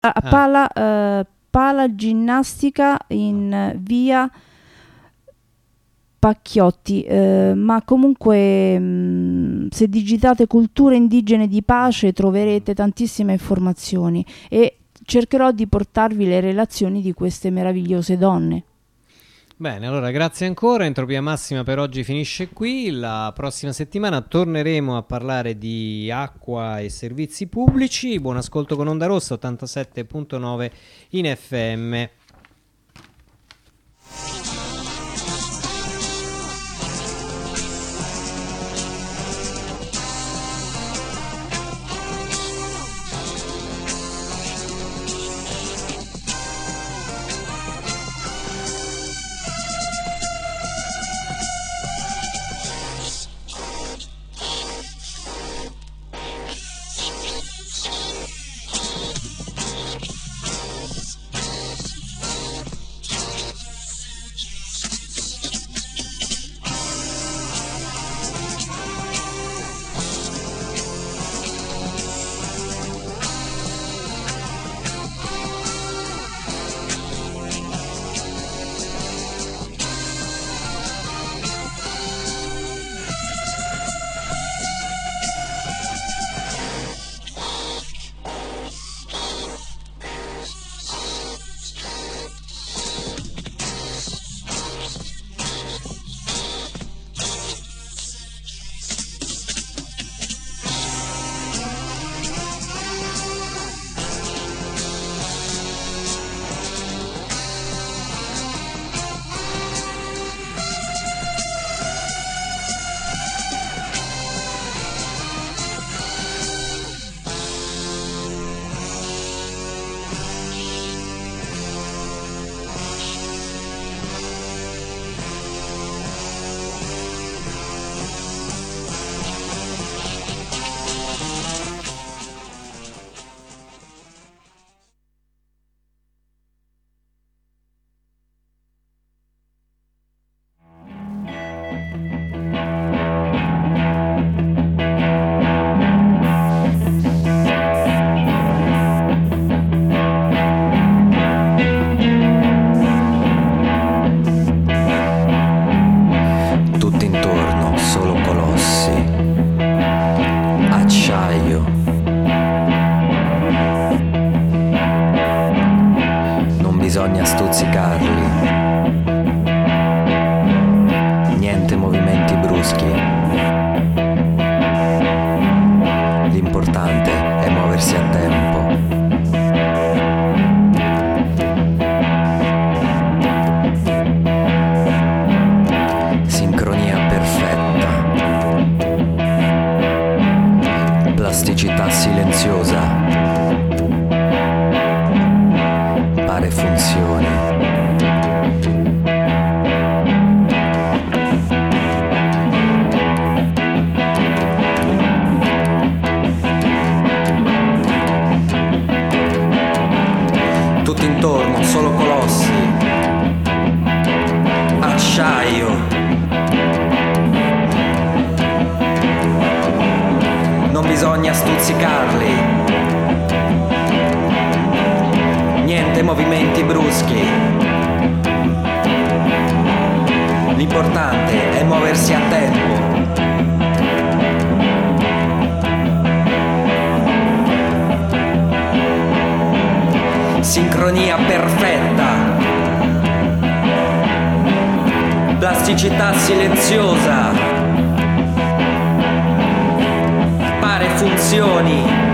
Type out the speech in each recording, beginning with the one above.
a pala, eh, pala ginnastica in via Pacchiotti, eh, ma comunque mh, se digitate culture indigene di pace troverete tantissime informazioni e cercherò di portarvi le relazioni di queste meravigliose donne. Bene, allora grazie ancora. Entropia Massima per oggi finisce qui. La prossima settimana torneremo a parlare di acqua e servizi pubblici. Buon ascolto con Onda Rossa 87.9 in FM. Movimenti bruschi. L'importante è muoversi a tempo. Sincronia perfetta. Plasticità silenziosa. Pare funzioni.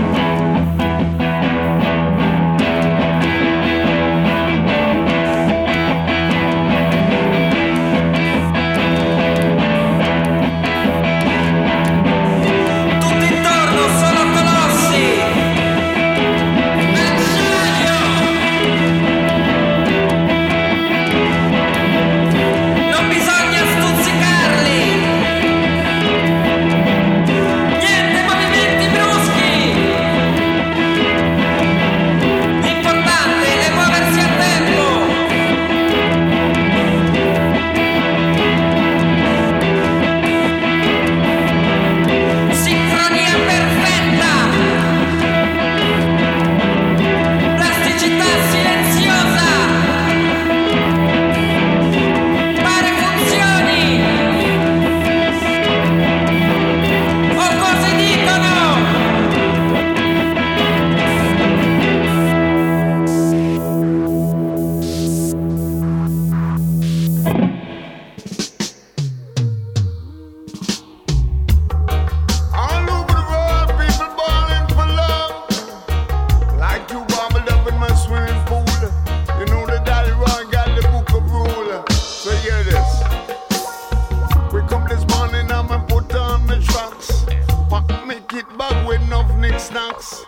snacks.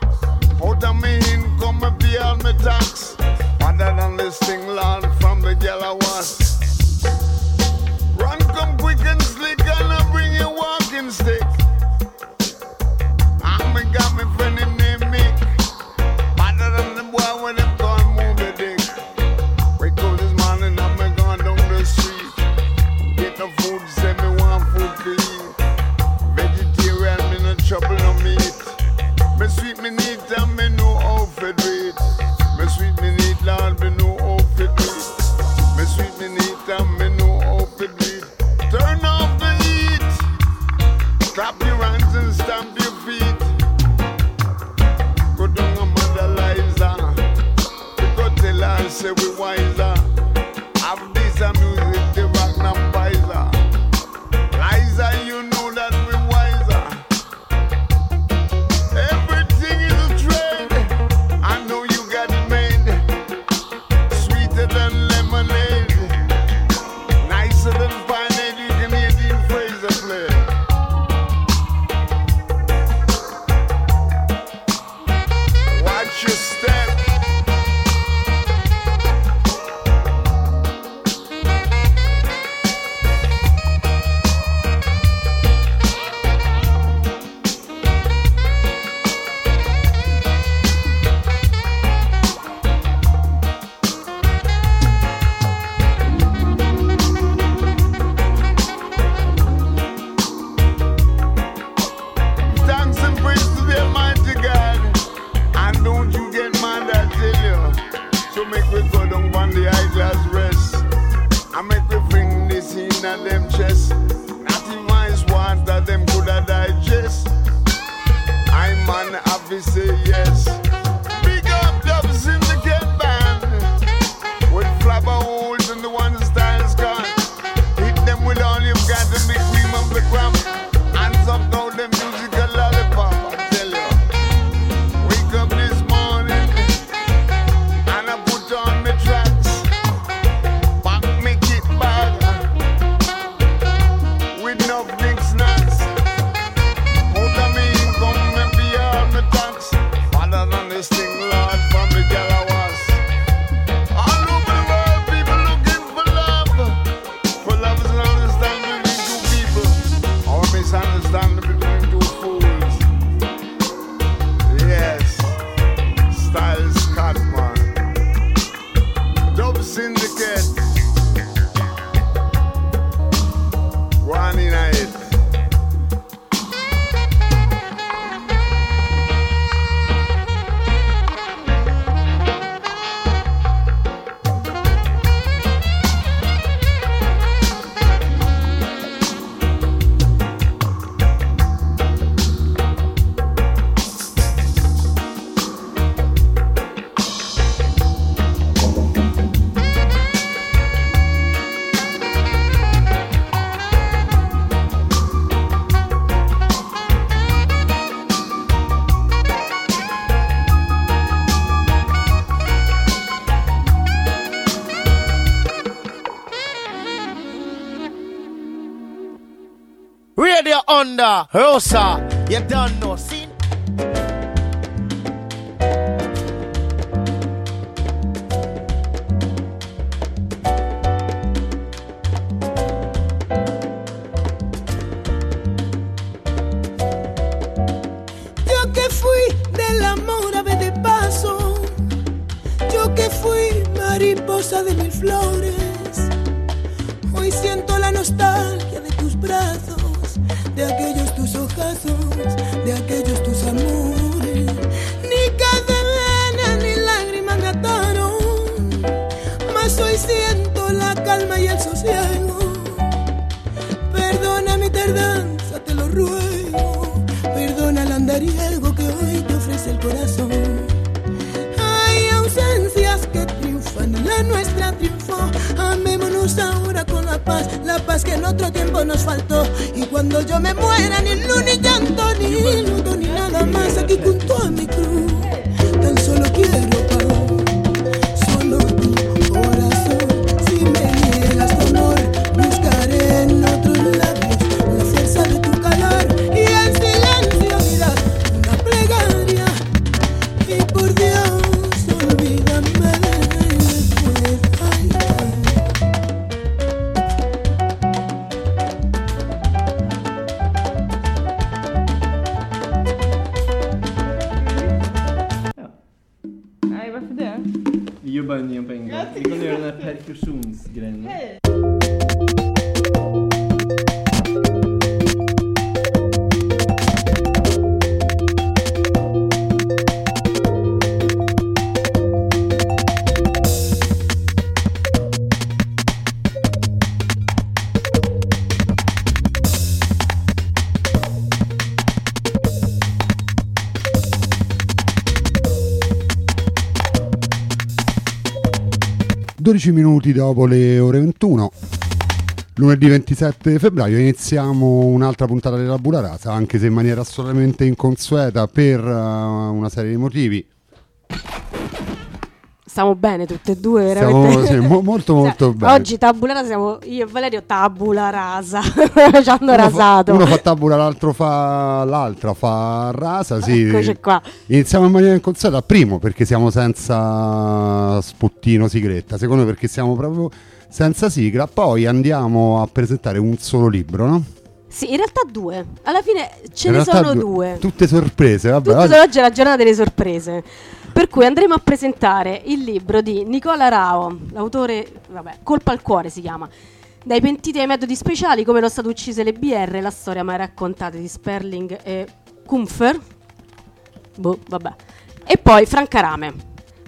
Out of me income, I pay all my tax. Other than this thing, Lord, from the yellow wash. Run, come quick and slick, and I bring your walking stick. make we go down on the eyeglass rest. I make we bring this in and them Radio under Rosa. You don't know. See 12 minuti dopo le ore 21. Lunedì 27 febbraio iniziamo un'altra puntata della Bula Rasa, anche se in maniera assolutamente inconsueta per eh, una serie di motivi. Stiamo bene tutte e due, veramente. sì, mo- molto Cioè, molto bene. Oggi tabula rasa siamo io e Valerio tabula rasa. Ci hanno uno fa, rasato. uno fa tabula, l'altro fa l'altra, fa rasa. Sì. Eccoci qua. Iniziamo in maniera inconsueta. Primo perché siamo senza spottino sigletta, secondo perché siamo proprio senza sigla. Poi andiamo a presentare un solo libro, no? Sì, in realtà due. Alla fine ce In ne sono due- due. Tutte sorprese, vabbè. Tutte oggi è la giornata delle sorprese. Per cui andremo a presentare il libro di Nicola Rao, l'autore, vabbè, Colpa al cuore si chiama. Dai pentiti ai metodi speciali, come lo stato uccise le BR, la storia mai raccontata di Sperling e Kumpfer. Boh, vabbè. E poi Francarame,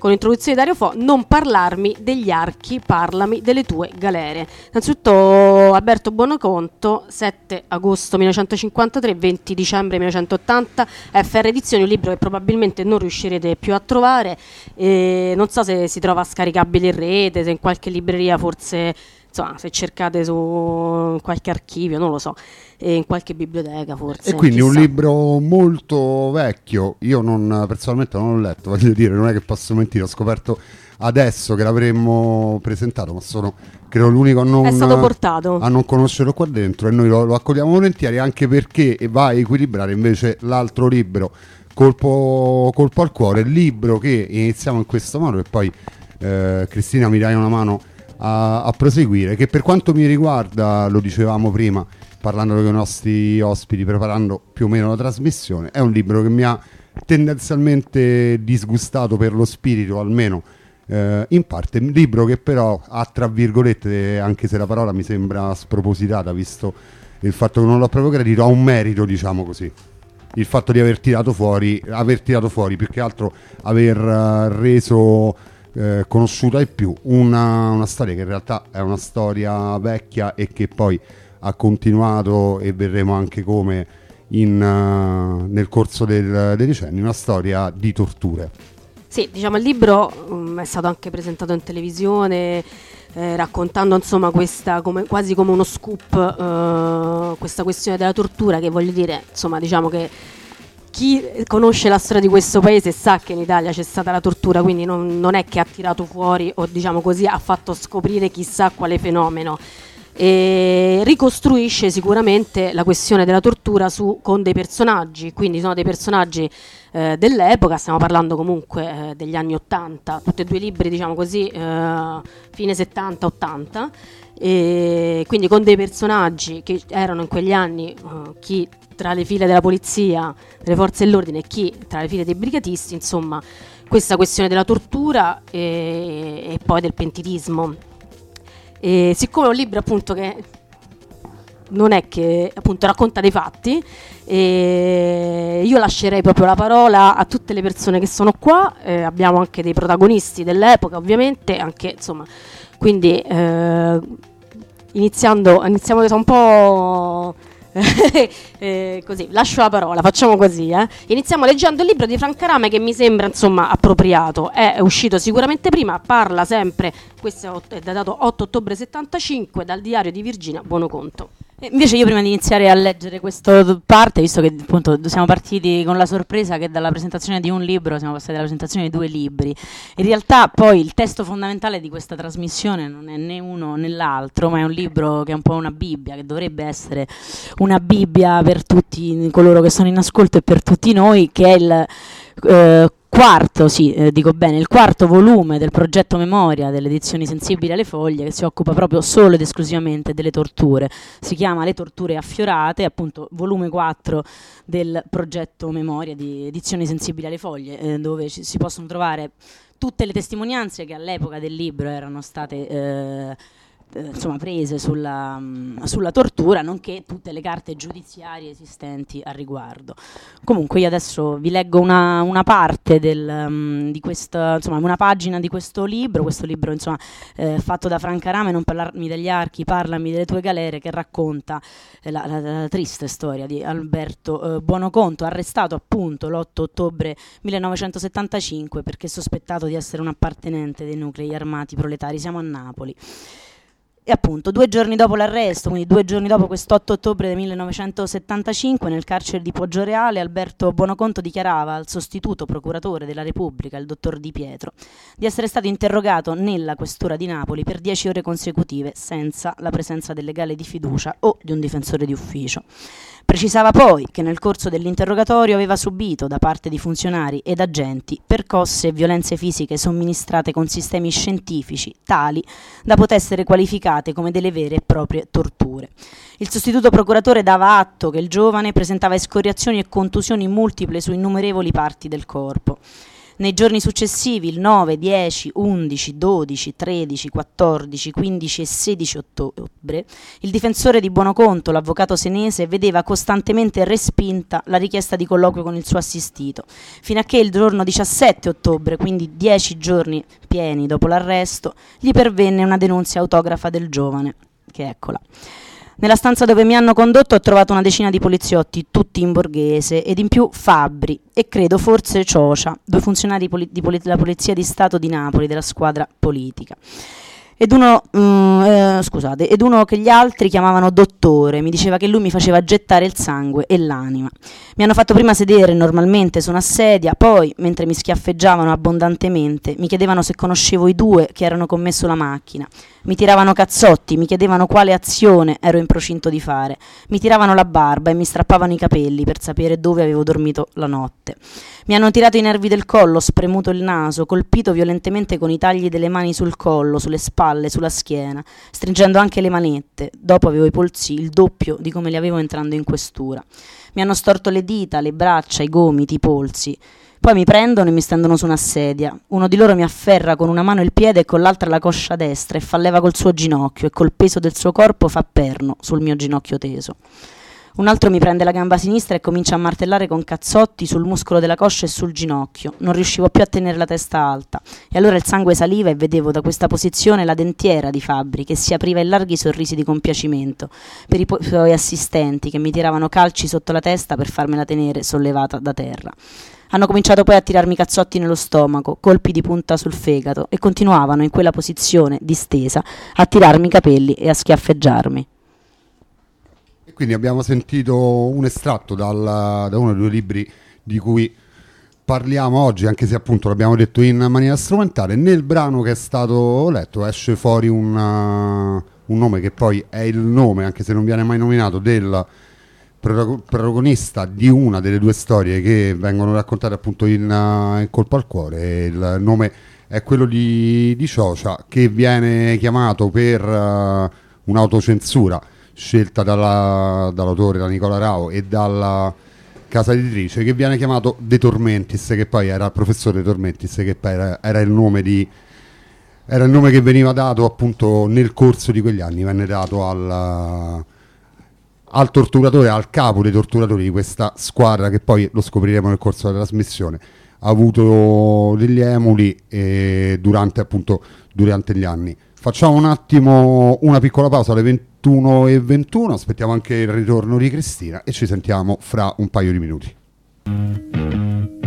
con l'introduzione di Dario Fo, non parlarmi degli archi, parlami delle tue galere. Innanzitutto Alberto Buonoconto, 7 agosto 1953, 20 dicembre 1980, FR Edizioni, un libro che probabilmente non riuscirete più a trovare, e non so se si trova scaricabile in rete, se in qualche libreria forse, insomma, se cercate su qualche archivio, non lo so, in qualche biblioteca forse. E quindi un chissà. libro molto vecchio, io non, personalmente non l'ho letto, voglio dire, non è che posso mentire, ho scoperto adesso che l'avremmo presentato, ma sono credo l'unico a non, È stato portato. a non conoscerlo qua dentro e noi lo, lo accogliamo volentieri anche perché va a equilibrare invece l'altro libro, Colpo, Colpo al cuore, libro che iniziamo in questo modo e poi eh, Cristina mi dai una mano a, a proseguire, che per quanto mi riguarda, lo dicevamo prima, parlando con i nostri ospiti, preparando più o meno la trasmissione, è un libro che mi ha tendenzialmente disgustato per lo spirito, almeno eh, in parte, un libro che però ha tra virgolette, anche se la parola mi sembra spropositata, visto il fatto che non l'ho proprio gradito, ha un merito, diciamo così. Il fatto di aver tirato fuori, aver tirato fuori più che altro aver eh, reso eh, conosciuta di più una, una storia che in realtà è una storia vecchia e che poi ha continuato e vedremo anche come in, eh, nel corso del, dei decenni, una storia di torture. Sì, diciamo il libro mm, è stato anche presentato in televisione eh, raccontando insomma questa come, quasi come uno scoop eh, questa questione della tortura che voglio dire insomma diciamo che chi conosce la storia di questo paese sa che in Italia c'è stata la tortura quindi non, non è che ha tirato fuori o diciamo così ha fatto scoprire chissà quale fenomeno. E ricostruisce sicuramente la questione della tortura su, con dei personaggi, quindi sono dei personaggi eh, dell'epoca, stiamo parlando comunque eh, degli anni 80, tutti e due libri diciamo così, eh, fine 70-80, e quindi con dei personaggi che erano in quegli anni eh, chi tra le file della polizia, delle forze dell'ordine e chi tra le file dei brigatisti, insomma questa questione della tortura e, e poi del pentitismo. E siccome è un libro appunto che non è che appunto racconta dei fatti, e io lascerei proprio la parola a tutte le persone che sono qua, eh, abbiamo anche dei protagonisti dell'epoca ovviamente, anche insomma, quindi eh, iniziando, iniziamo un po'... eh, così, lascio la parola, facciamo così. Eh. Iniziamo leggendo il libro di Francarame che mi sembra insomma appropriato. È uscito sicuramente prima, parla sempre, questo è datato 8 ottobre 75 dal diario di Virginia Buonoconto. E Invece io prima di iniziare a leggere questa parte, visto che appunto siamo partiti con la sorpresa che dalla presentazione di un libro siamo passati alla presentazione di due libri, in realtà poi il testo fondamentale di questa trasmissione non è né uno né l'altro, ma è un libro che è un po' una Bibbia, che dovrebbe essere una Bibbia per tutti coloro che sono in ascolto e per tutti noi, che è il eh, quarto, sì, eh, dico bene, il quarto volume del progetto Memoria delle edizioni sensibili alle foglie che si occupa proprio solo ed esclusivamente delle torture. Si chiama Le torture affiorate, appunto volume 4 del progetto Memoria di edizioni sensibili alle foglie, eh, dove ci- si possono trovare tutte le testimonianze che all'epoca del libro erano state eh, insomma, prese sulla, mh, sulla tortura, nonché tutte le carte giudiziarie esistenti a riguardo. Comunque io adesso vi leggo una, una parte del, mh, di questa, insomma, una pagina di questo libro, questo libro insomma, eh, fatto da Franca Rame, Non parlarmi degli archi, parlami delle tue galere, che racconta eh, la, la- la triste storia di Alberto eh, Buonoconto, arrestato appunto l'8 ottobre 1975 perché sospettato di essere un appartenente dei nuclei armati proletari. Siamo a Napoli. E appunto, due giorni dopo l'arresto, quindi due giorni dopo quest'otto ottobre del 1975, nel carcere di Poggioreale, Alberto Buonoconto dichiarava al sostituto procuratore della Repubblica, il dottor Di Pietro, di essere stato interrogato nella questura di Napoli per dieci ore consecutive, senza la presenza del legale di fiducia o di un difensore di ufficio. Precisava poi che nel corso dell'interrogatorio aveva subito da parte di funzionari ed agenti percosse e violenze fisiche somministrate con sistemi scientifici tali da poter essere qualificate come delle vere e proprie torture. Il sostituto procuratore dava atto che il giovane presentava escoriazioni e contusioni multiple su innumerevoli parti del corpo. Nei giorni successivi, il 9, 10, 11, 12, 13, 14, 15 e 16 ottobre, il difensore di Buonoconto, l'avvocato senese, vedeva costantemente respinta la richiesta di colloquio con il suo assistito, fino a che il giorno 17 ottobre, quindi 10 giorni pieni dopo l'arresto, gli pervenne una denunzia autografa del giovane, che eccola. Nella stanza dove mi hanno condotto ho trovato una decina di poliziotti, tutti in borghese, ed in più Fabbri e credo forse Ciocia, due funzionari poli- della Polizia di Stato di Napoli, della squadra politica. Ed uno, mm, eh, scusate, ed uno che gli altri chiamavano dottore, mi diceva che lui mi faceva gettare il sangue e l'anima. Mi hanno fatto prima sedere normalmente su una sedia, poi, mentre mi schiaffeggiavano abbondantemente, mi chiedevano se conoscevo i due che erano con me sulla macchina. Mi tiravano cazzotti, mi chiedevano quale azione ero in procinto di fare. Mi tiravano la barba e mi strappavano i capelli per sapere dove avevo dormito la notte. Mi hanno tirato i nervi del collo, spremuto il naso, colpito violentemente con i tagli delle mani sul collo, sulle spalle, sulla schiena, stringendo anche le manette. Dopo avevo i polsi il doppio di come li avevo entrando in questura. Mi hanno storto le dita, le braccia, i gomiti, i polsi. Poi mi prendono e mi stendono su una sedia. Uno di loro mi afferra con una mano il piede e con l'altra la coscia destra e fa leva col suo ginocchio e col peso del suo corpo fa perno sul mio ginocchio teso. Un altro mi prende la gamba sinistra e comincia a martellare con cazzotti sul muscolo della coscia e sul ginocchio. Non riuscivo più a tenere la testa alta. E allora il sangue saliva e vedevo da questa posizione la dentiera di Fabri che si apriva in larghi sorrisi di compiacimento per i po- suoi assistenti che mi tiravano calci sotto la testa per farmela tenere sollevata da terra. Hanno cominciato poi a tirarmi cazzotti nello stomaco, colpi di punta sul fegato e continuavano in quella posizione distesa a tirarmi i capelli e a schiaffeggiarmi. Quindi abbiamo sentito un estratto dal- da uno dei due libri di cui parliamo oggi, anche se appunto l'abbiamo detto in maniera strumentale. Nel brano che è stato letto esce fuori un, uh, un nome che poi è il nome, anche se non viene mai nominato, del protago- protagonista di una delle due storie che vengono raccontate appunto in, uh, in Colpo al Cuore. Il nome è quello di, di Ciocia, che viene chiamato per uh, un'autocensura scelta dalla- dall'autore, da Nicola Rao e dalla casa editrice, che viene chiamato De Tormentis, che poi era il professore De Tormentis, che poi era, era il nome di era il nome che veniva dato appunto nel corso di quegli anni, venne dato al, al torturatore, al capo dei torturatori di questa squadra che poi lo scopriremo nel corso della trasmissione, ha avuto degli emuli eh, durante appunto durante gli anni. Facciamo un attimo una piccola pausa alle 21 e 21, aspettiamo anche il ritorno di Cristina e ci sentiamo fra un paio di minuti.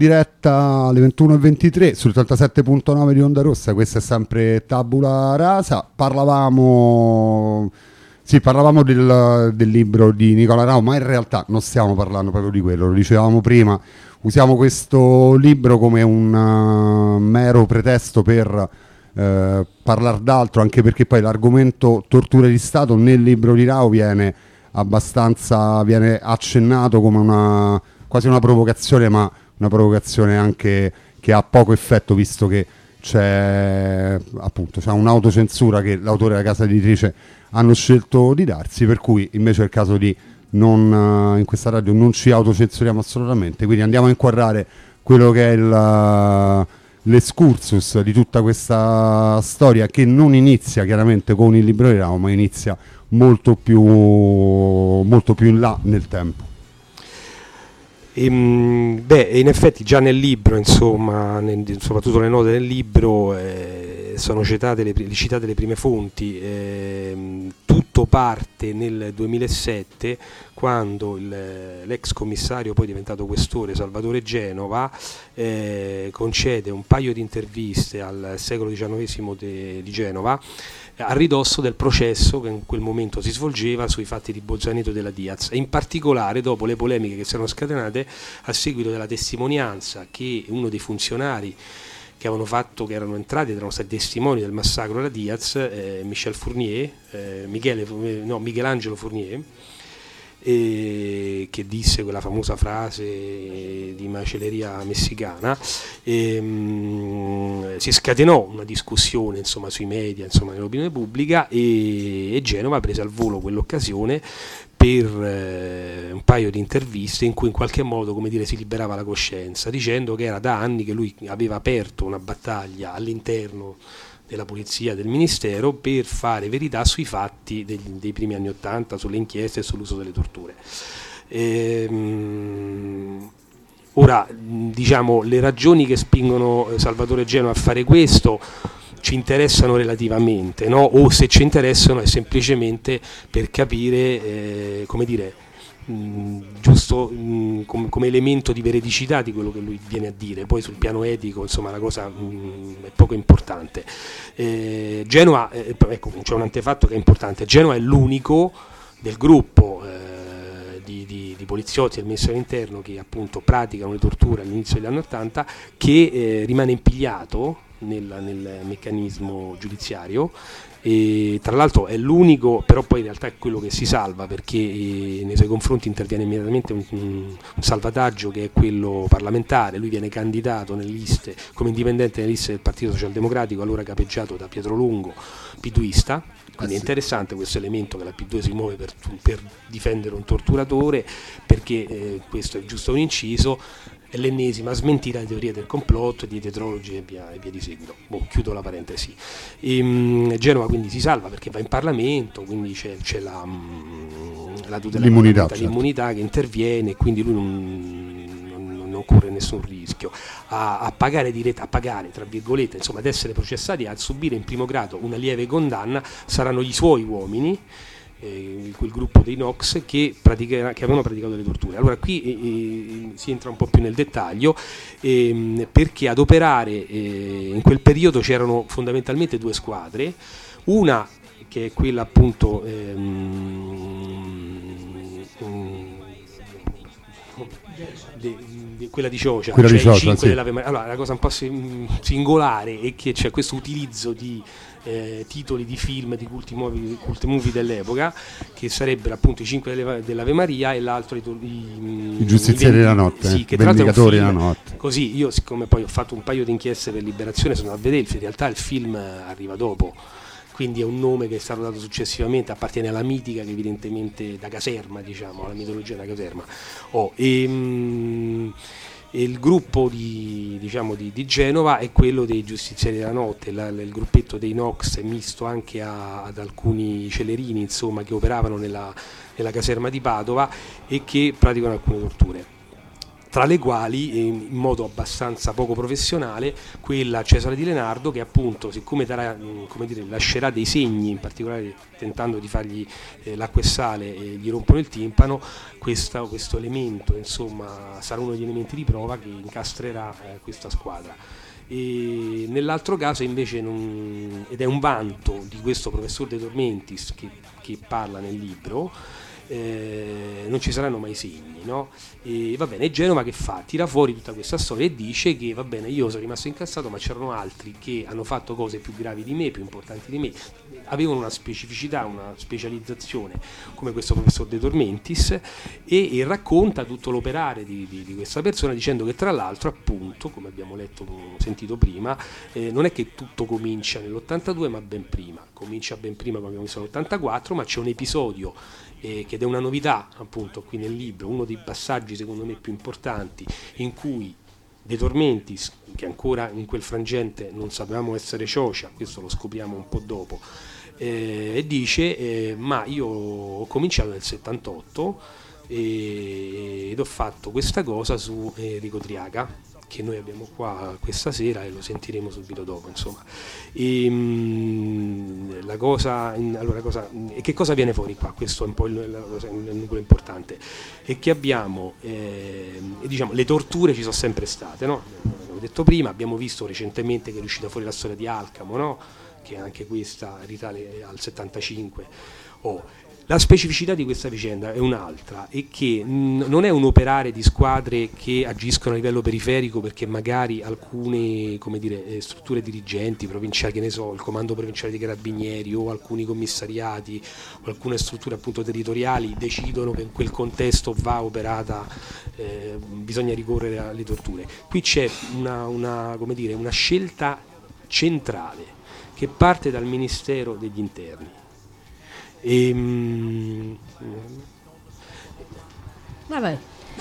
Diretta alle 21.23 sul 37.9 di Onda Rossa, questa è sempre Tabula Rasa. Parlavamo, sì, parlavamo del, del libro di Nicola Rao, ma in realtà non stiamo parlando proprio di quello, lo dicevamo prima, usiamo questo libro come un uh, mero pretesto per eh, parlare d'altro, anche perché poi l'argomento tortura di Stato nel libro di Rao viene abbastanza, viene accennato come una quasi una provocazione, ma una provocazione anche che ha poco effetto visto che c'è appunto c'è un'autocensura che l'autore e la casa editrice hanno scelto di darsi, per cui invece è il caso di non, eh, in questa radio non ci autocensuriamo assolutamente, quindi andiamo a inquadrare quello che è il, eh, l'escursus di tutta questa storia che non inizia chiaramente con il libro di Rao, ma inizia molto più, molto più in là nel tempo. Ehm, beh, in effetti già nel libro, insomma, nel- soprattutto le note del libro, eh, sono citate le, citate le prime fonti. ehm, tutto parte nel 2007 quando il- l'ex commissario, poi diventato questore, Salvatore Genova, eh, concede un paio di interviste al secolo XIX de- di Genova eh, a ridosso del processo che in quel momento si svolgeva sui fatti di Bozzaneto e della Diaz. E in particolare dopo le polemiche che si erano scatenate a seguito della testimonianza che uno dei funzionari che avevano fatto, che erano entrati erano stati testimoni del massacro della Diaz, eh, Michel Fournier, eh, Michele, no, Michelangelo Fournier, eh, che disse quella famosa frase di macelleria messicana, ehm, si scatenò una discussione insomma, sui media, insomma, nell'opinione pubblica e, e Genova prese al volo quell'occasione per eh, un paio di interviste in cui in qualche modo dire, si liberava la coscienza, dicendo che era da anni che lui aveva aperto una battaglia all'interno della polizia del ministero per fare verità sui fatti degli- dei primi anni Ottanta, sulle inchieste e sull'uso delle torture. Ehm, ora, diciamo, le ragioni che spingono eh, Salvatore Genova a fare questo ci interessano relativamente, no? o se ci interessano è semplicemente per capire, eh, come dire, mh, giusto mh, com- come elemento di veridicità di quello che lui viene a dire, poi sul piano etico insomma la cosa mh, è poco importante. Eh, Genova, eh, ecco, c'è un antefatto che è importante, Genova è l'unico del gruppo eh, di, di- di poliziotti del Ministero dell'Interno che appunto praticano le torture all'inizio degli anni 80 che eh, rimane impigliato nel, nel meccanismo giudiziario e tra l'altro è l'unico, però poi in realtà è quello che si salva perché eh, nei suoi confronti interviene immediatamente un, un- un salvataggio che è quello parlamentare, lui viene candidato nelle liste come indipendente nelle liste del Partito Socialdemocratico, allora capeggiato da Pietro Lungo, piduista, quindi è interessante questo elemento che la P2 si muove per, per difendere un torturatore perché eh, questo è giusto un inciso è l'ennesima smentita delle teorie del complotto, di tetrologi e via, e via di seguito. Boh, chiudo la parentesi. Ehm, Genova quindi si salva perché va in Parlamento, quindi c'è, c'è la, mm, la tutela L'immunità, certo. l'immunità che interviene, quindi lui non, non- non corre nessun rischio. A, a pagare diretta, a pagare, tra virgolette, insomma, ad essere processati, a subire in primo grado una lieve condanna saranno i suoi uomini eh, quel gruppo dei Nox che, che avevano praticato le torture. Allora qui eh, eh, si entra un po' più nel dettaglio ehm, perché ad operare eh, in quel periodo c'erano fondamentalmente due squadre, una che è quella appunto ehm, mm, de- de- quella di Ciocia, Quella di cioè i Ciocia, sì. Maria. Allora, la cosa un po' si- singolare è che c'è questo utilizzo di eh, titoli di film di culti movie, cult movie dell'epoca che sarebbero appunto i cinque delle- dell'Ave Maria e l'altro i, i, I giustizieri della notte, sì, che vendicatori della notte. Così io, siccome poi ho fatto un paio di inchieste per Liberazione, sono a vedere, in realtà il film arriva dopo. Quindi è un nome che è stato dato successivamente, appartiene alla mitica che evidentemente da caserma, diciamo, alla mitologia da caserma. Oh, e, mm, e il gruppo di, diciamo, di, di Genova è quello dei giustizieri della notte, la- il gruppetto dei Nox misto anche a- ad alcuni celerini insomma, che operavano nella, nella caserma di Padova e che praticano alcune torture. Tra le quali in modo abbastanza poco professionale quella Cesare Di Lenardo che appunto siccome darà, dire, lascerà dei segni in particolare tentando di fargli eh, l'acqua e sale e gli rompono il timpano questa- questo elemento insomma sarà uno degli elementi di prova che incastrerà eh, questa squadra. E nell'altro caso invece non- ed è un vanto di questo professor De Dormentis che, che parla nel libro eh, non ci saranno mai segni, no? E va bene, Genova che fa? Tira fuori tutta questa storia e dice che va bene, io sono rimasto incassato, ma c'erano altri che hanno fatto cose più gravi di me, più importanti di me, avevano una specificità, una specializzazione, come questo professor De Dormentis, e, e racconta tutto l'operare di, di- di questa persona dicendo che tra l'altro, appunto, come abbiamo letto, sentito prima, eh, non è che tutto comincia nell'82, ma ben prima. Comincia ben prima, come abbiamo visto, nell'84, ma c'è un episodio eh, che è una novità appunto qui nel libro, uno dei passaggi secondo me più importanti in cui De Tormentis, che ancora in quel frangente non sapevamo essere Ciocia, questo lo scopriamo un po' dopo, eh, dice eh, ma io ho cominciato nel 78 e- ed ho fatto questa cosa su Enrico Triaga che noi abbiamo qua questa sera e lo sentiremo subito dopo insomma e, mm, la cosa, allora, cosa- e che cosa viene fuori qua questo è un po' il, il nucleo importante è che abbiamo ehm, e diciamo le torture ci sono sempre state no? abbiamo detto prima abbiamo visto recentemente che è uscita fuori la storia di Alcamo no? che anche questa risale al 75 Oh, la specificità di questa vicenda è un'altra, è che mh, non è un operare di squadre che agiscono a livello periferico perché magari alcune dire, eh, strutture dirigenti provinciali, che ne so, il comando provinciale dei carabinieri o alcuni commissariati o alcune strutture appunto territoriali decidono che in quel contesto va operata, eh, bisogna ricorrere alle torture. Qui c'è una, una, dire, una scelta centrale che parte dal Ministero degli Interni. E, mm, Vabbè.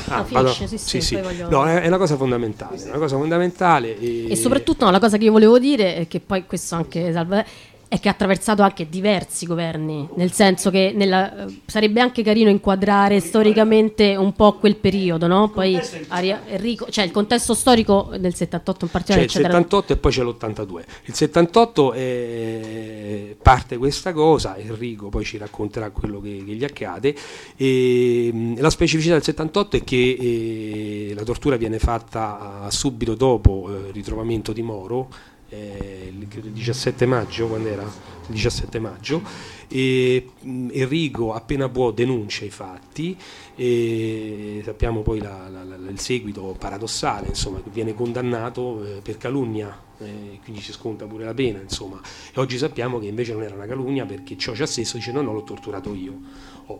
ah, finisce, sì, sì, poi voglio- No, è, è una cosa fondamentale, una cosa fondamentale e, E soprattutto no, la cosa che io volevo dire è che poi questo anche Salva è che ha attraversato anche diversi governi, nel senso che nella- eh, sarebbe anche carino inquadrare storicamente un po' quel periodo, no? Poi Aria- Enrico, cioè il contesto storico del 78 in c'è particolare, il eccetera. 78 e poi c'è l'82. Il 78 è- parte questa cosa, Enrico poi ci racconterà quello che, che gli accade. E, mh, la specificità del 78 è che eh, la tortura viene fatta subito dopo eh, il ritrovamento di Moro, eh, il credo il 17 maggio, quando era? Il 17 maggio. E, mh, Enrico appena può denuncia i fatti e sappiamo poi la- la- la- il seguito paradossale insomma viene condannato eh, per calunnia eh, quindi si sconta pure la pena insomma e oggi sappiamo che invece non era una calunnia perché Ciocia stesso dice no no l'ho torturato io Oh.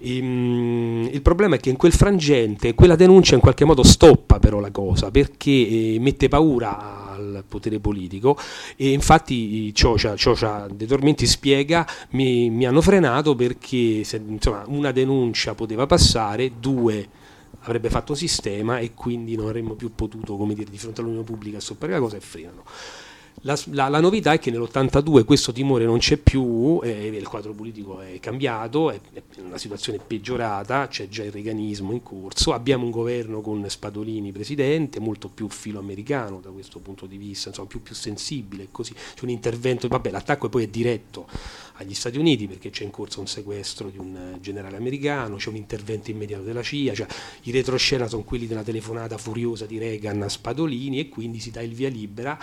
Ehm, il problema è che in quel frangente quella denuncia in qualche modo stoppa però la cosa perché eh, mette paura al potere politico e infatti Ciocia, Ciocia De Tormenti spiega mi, mi hanno frenato perché se, insomma, una denuncia poteva passare, due avrebbe fatto sistema e quindi non avremmo più potuto come dire, di fronte all'opinione pubblica stoppare la cosa e frenano. La, la- la novità è che nell'82 questo timore non c'è più, eh, il quadro politico è cambiato, è, è una situazione peggiorata, c'è già il reganismo in corso, abbiamo un governo con Spadolini presidente, molto più filoamericano da questo punto di vista, insomma più, più sensibile, così. c'è un intervento, vabbè l'attacco poi è diretto agli Stati Uniti perché c'è in corso un sequestro di un eh, generale americano, c'è un intervento immediato della CIA, cioè i retroscena sono quelli della telefonata furiosa di Reagan a Spadolini e quindi si dà il via libera,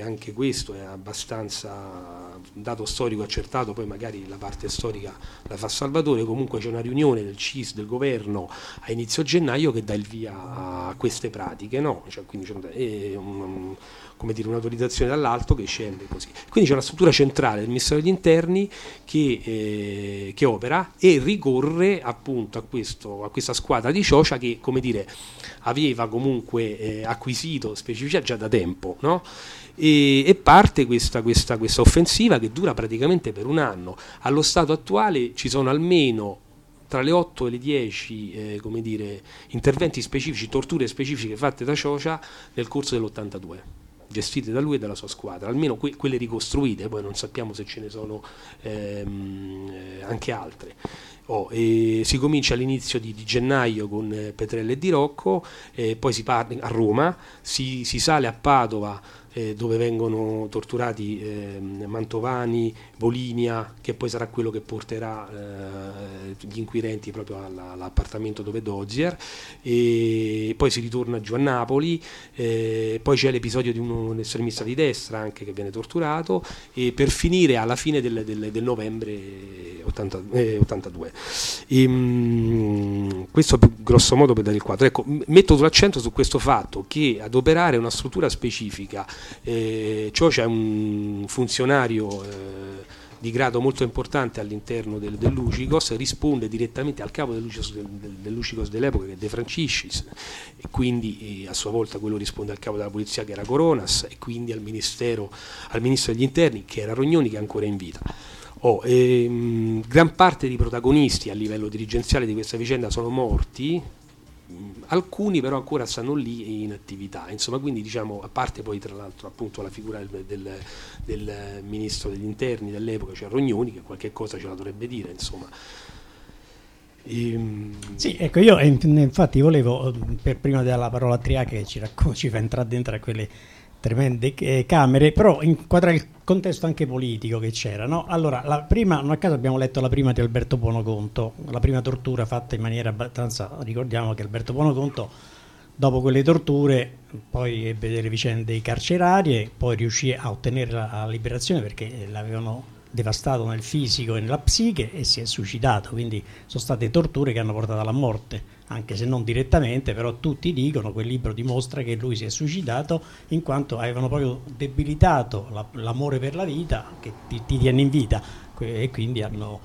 anche questo è abbastanza un dato storico accertato, poi magari la parte storica la fa Salvatore, comunque c'è una riunione del CIS, del governo a inizio gennaio che dà il via a queste pratiche, no? Cioè, quindi come dire, un'autorizzazione dall'alto che scende così. Quindi c'è una struttura centrale del Ministero degli Interni che, eh, che opera e ricorre appunto a, questo, a questa squadra di Ciocia che, come dire, aveva comunque eh, acquisito specificità già da tempo, no? E, e parte questa, questa, questa offensiva che dura praticamente per un anno. Allo stato attuale ci sono almeno tra le 8 e le 10 eh, come dire, interventi specifici, torture specifiche fatte da Ciocia nel corso dell'82. Gestite da lui e dalla sua squadra, almeno que- quelle ricostruite, poi non sappiamo se ce ne sono ehm, eh, anche altre. Oh, si comincia all'inizio di, di gennaio con eh, e Di Rocco, eh, poi si parte a Roma, si, si sale a Padova eh, dove vengono torturati ehm, Mantovani, Volinia, che poi sarà quello che porterà eh, gli inquirenti proprio alla- all'appartamento dove Dozier, e poi si ritorna giù a Napoli, eh, poi c'è l'episodio di un, estremista di destra anche che viene torturato, e per finire alla fine del, del- del novembre 80 eh, 82. E, mm, questo grosso modo per dare il quadro. Ecco, metto l'accento su questo fatto che ad operare una struttura specifica, cioè c'è un funzionario eh, di grado molto importante all'interno del, dell'Ucicos, risponde direttamente al capo dell'Ucicos, del, del- dell'Ucicos dell'epoca che è De Franciscis e quindi eh, a sua volta quello risponde al capo della polizia che era Coronas e quindi al, al ministro degli interni che era Rognoni che è ancora in vita. Oh, ehm, gran parte dei protagonisti a livello dirigenziale di questa vicenda sono morti, alcuni però ancora stanno lì in attività, insomma quindi diciamo a parte poi tra l'altro appunto la figura del, del- del ministro degli interni dell'epoca, cioè Rognoni che qualche cosa ce la dovrebbe dire insomma. Ehm, Sì, ecco, io infatti volevo, per prima della parola Triaca che ci, racco- ci fa entrare dentro a quelle tremende eh, camere, però inquadrare il contesto anche politico che c'era. no? Allora, la prima, non a caso abbiamo letto la prima di Alberto Buonoconto, la prima tortura fatta in maniera abbastanza, ricordiamo che Alberto Buonoconto dopo quelle torture poi ebbe delle vicende carcerarie, poi riuscì a ottenere la liberazione perché l'avevano devastato nel fisico e nella psiche e si è suicidato, quindi sono state torture che hanno portato alla morte, anche se non direttamente, però tutti dicono, quel libro dimostra che lui si è suicidato in quanto avevano proprio debilitato la- l'amore per la vita che ti, ti tiene in vita. E quindi hanno...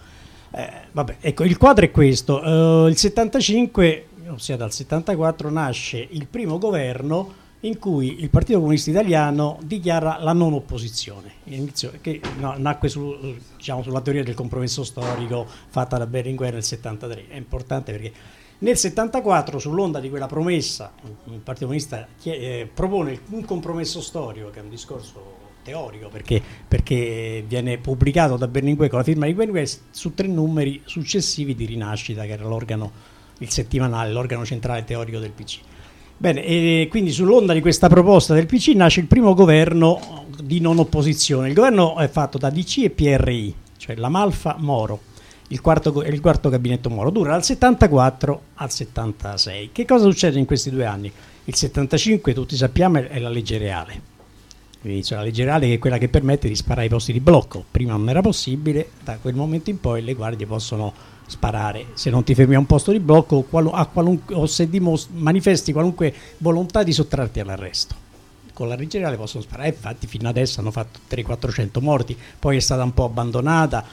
eh, vabbè, ecco, il quadro è questo, eh, il 75, ossia dal 74, nasce il primo governo in cui il Partito Comunista Italiano dichiara la non opposizione, che nacque su- diciamo, sulla teoria del compromesso storico fatta da Berlinguer nel 73. È importante perché nel 74, sull'onda di quella promessa, il Partito Comunista chie- eh, propone un compromesso storico, che è un discorso teorico, perché, perché viene pubblicato da Berlinguer con la firma di Berlinguer su tre numeri successivi di Rinascita, che era l'organo, il settimanale, l'organo centrale teorico del PC. Bene, e quindi sull'onda di questa proposta del PC nasce il primo governo di non opposizione. Il governo è fatto da DC e PRI, cioè la Malfa Moro, il quarto, il quarto gabinetto Moro. Dura dal 74 al 76. Che cosa succede in questi due anni? Il 75, tutti sappiamo, è la legge reale. C'è la legge reale è quella che permette di sparare ai posti di blocco. Prima non era possibile, da quel momento in poi le guardie possono sparare se non ti fermi a un posto di blocco o, se dimos- manifesti qualunque volontà di sottrarti all'arresto. Con la legge reale possono sparare, infatti fino adesso hanno fatto 300-400 morti, poi è stata un po' abbandonata.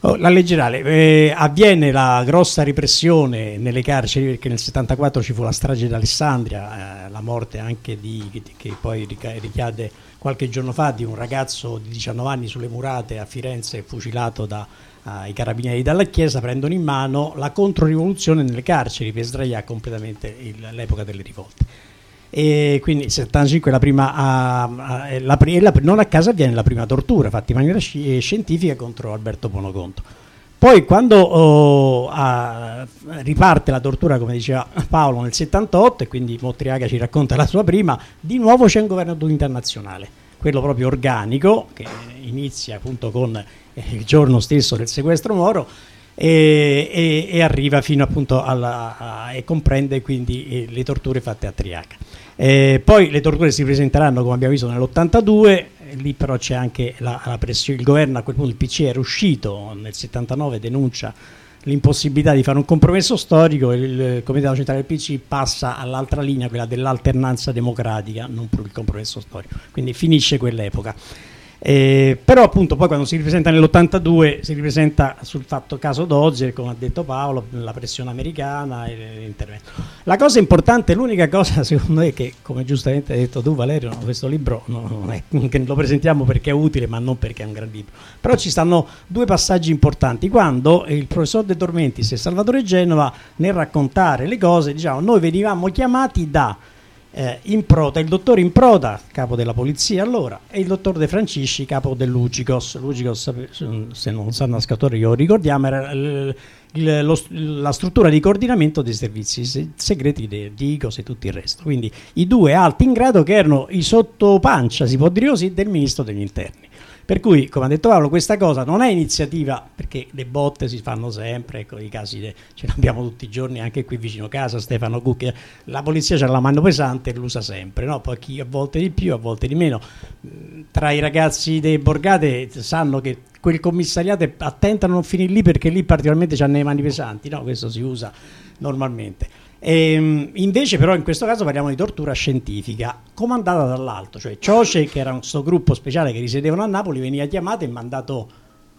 Oh, la legge reale, eh, avviene la grossa repressione nelle carceri perché nel 74 ci fu la strage di Alessandria, eh, la morte anche di, che poi rica- ricade qualche giorno fa di un ragazzo di 19 anni sulle murate a Firenze fucilato dai carabinieri dalla chiesa, prendono in mano la controrivoluzione nelle carceri per sdraiare completamente il- l'epoca delle rivolte. E quindi il 75 è la prima, ah, ah, è la pri- è la- non a caso avviene la prima tortura fatta in maniera sci- scientifica contro Alberto Bonoconto. Poi quando oh, riparte la tortura, come diceva Paolo, nel 78, e quindi Motriaga ci racconta la sua prima, di nuovo c'è un governo internazionale, quello proprio organico, che inizia appunto con eh, il giorno stesso del sequestro Moro, e, e- e arriva fino appunto alla, a- e comprende quindi eh, le torture fatte a Triaca. Eh, poi le torture si presenteranno come abbiamo visto nell'82, eh, lì però c'è anche la, la pressione, il governo a quel punto, il PC era uscito nel 79, denuncia l'impossibilità di fare un compromesso storico il Comitato Centrale del PC passa all'altra linea, quella dell'alternanza democratica, non più il compromesso storico, quindi finisce quell'epoca. Eh, però appunto poi quando si ripresenta nell'82 si ripresenta sul fatto caso Dozier come ha detto Paolo la pressione americana e l'intervento. La cosa importante l'unica cosa secondo me che come giustamente hai detto tu Valerio no, questo libro no, è lo presentiamo perché è utile ma non perché è un gran libro. Però ci stanno due passaggi importanti. Quando il professor De Tormentis e Salvatore Genova nel raccontare le cose diciamo noi venivamo chiamati da eh, Improta, il dottor Improta, capo della polizia allora, e il dottor De Francisci, capo dell'Ugicos. L'Ugicos, se non sanno ascoltatori, lo ricordiamo, era il- il- lo- la struttura di coordinamento dei servizi se- segreti de- di ICOS e tutto il resto. Quindi i due alti in grado che erano i sottopancia, si può dire così, del ministro degli interni. Per cui, come ha detto Paolo, questa cosa non è iniziativa perché le botte si fanno sempre, ecco, i casi de- ce ne abbiamo tutti i giorni anche qui vicino casa, Stefano Cucchi, la polizia c'ha la mano pesante e l'usa sempre, no? poi chi a volte di più, a volte di meno. Mm, Tra i ragazzi dei Borgate sanno che quel commissariato è attento a non finire lì perché lì particolarmente hanno le mani pesanti, no? questo si usa normalmente. Ehm, invece però in questo caso parliamo di tortura scientifica comandata dall'alto, cioè Cioce che era un suo gruppo speciale che risiedevano a Napoli veniva chiamato e mandato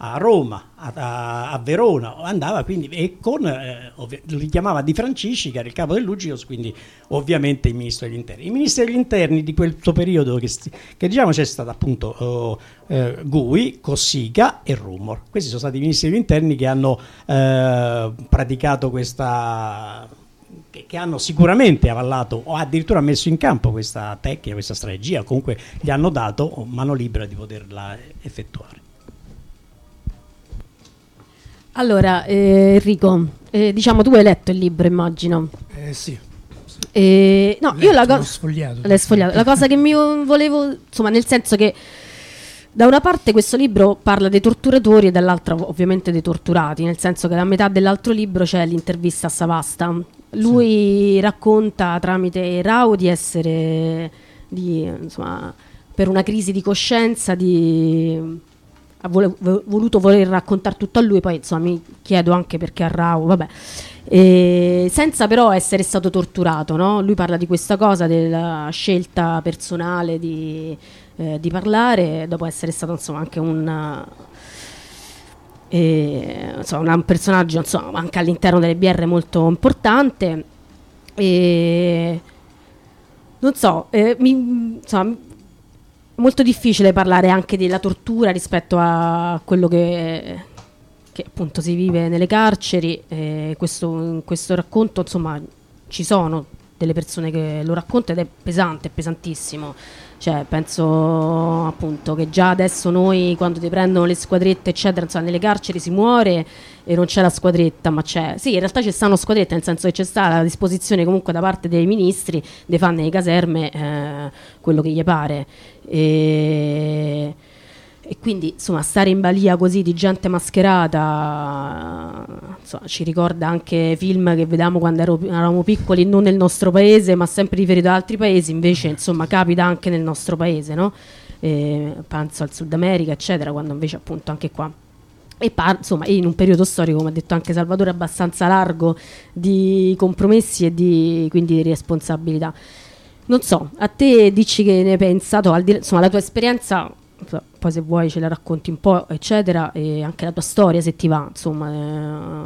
a Roma, a, a- Verona, andava quindi e con, eh, ovvi- li chiamava Di Francisci che era il capo dell'Ugicos, quindi ovviamente il ministro degli interni. I ministri degli interni di quel periodo che, sti- che diciamo c'è stato appunto oh, eh, Gui, Cossiga e Rumor. Questi sono stati i ministri degli interni che hanno eh, praticato questa che, che hanno sicuramente avallato o addirittura messo in campo questa tecnica, questa strategia, o comunque gli hanno dato mano libera di poterla effettuare. Allora, eh, Enrico, eh, diciamo tu hai letto il libro, immagino. Eh sì. Eh, no, io la Letto, l'ho cosa. sfogliato. L'hai sfogliato. La cosa che mi volevo. Insomma, nel senso che. Da una parte questo libro parla dei torturatori e dall'altra ovviamente dei torturati, nel senso che a metà dell'altro libro c'è l'intervista a Savasta. Lui racconta tramite Rao di essere di, insomma, per una crisi di coscienza, di, ha voluto voler raccontare tutto a lui, poi insomma mi chiedo anche perché a Rao, vabbè. E senza però essere stato torturato, no? Lui parla di questa cosa, della scelta personale di, eh, di parlare, dopo essere stato insomma anche un, eh, insomma, un personaggio insomma, anche all'interno delle BR molto importante. E non so, eh, mi- insomma, molto difficile parlare anche della tortura rispetto a quello che, che appunto si vive nelle carceri. Eh, questo, in questo racconto, insomma, ci sono delle persone che lo raccontano ed è pesante, è pesantissimo. Cioè, penso appunto che già adesso noi quando ti prendono le squadrette, eccetera, insomma, nelle carceri si muore e non c'è la squadretta, ma c'è. Sì, in realtà ci stanno squadrette, nel senso che c'è stata a disposizione comunque da parte dei ministri dei fan nei caserme eh, quello che gli pare. E, e quindi insomma stare in balia così di gente mascherata insomma, ci ricorda anche film che vedevamo quando ero- eravamo piccoli non nel nostro paese ma sempre riferito ad altri paesi invece insomma capita anche nel nostro paese no? Eh, penso al Sud America eccetera quando invece appunto anche qua e par- insomma in un periodo storico come ha detto anche Salvatore abbastanza largo di compromessi e di quindi di responsabilità non so, a te dici che ne hai pensato, al di- insomma la tua esperienza, poi se vuoi ce la racconti un po', eccetera, e anche la tua storia se ti va, insomma,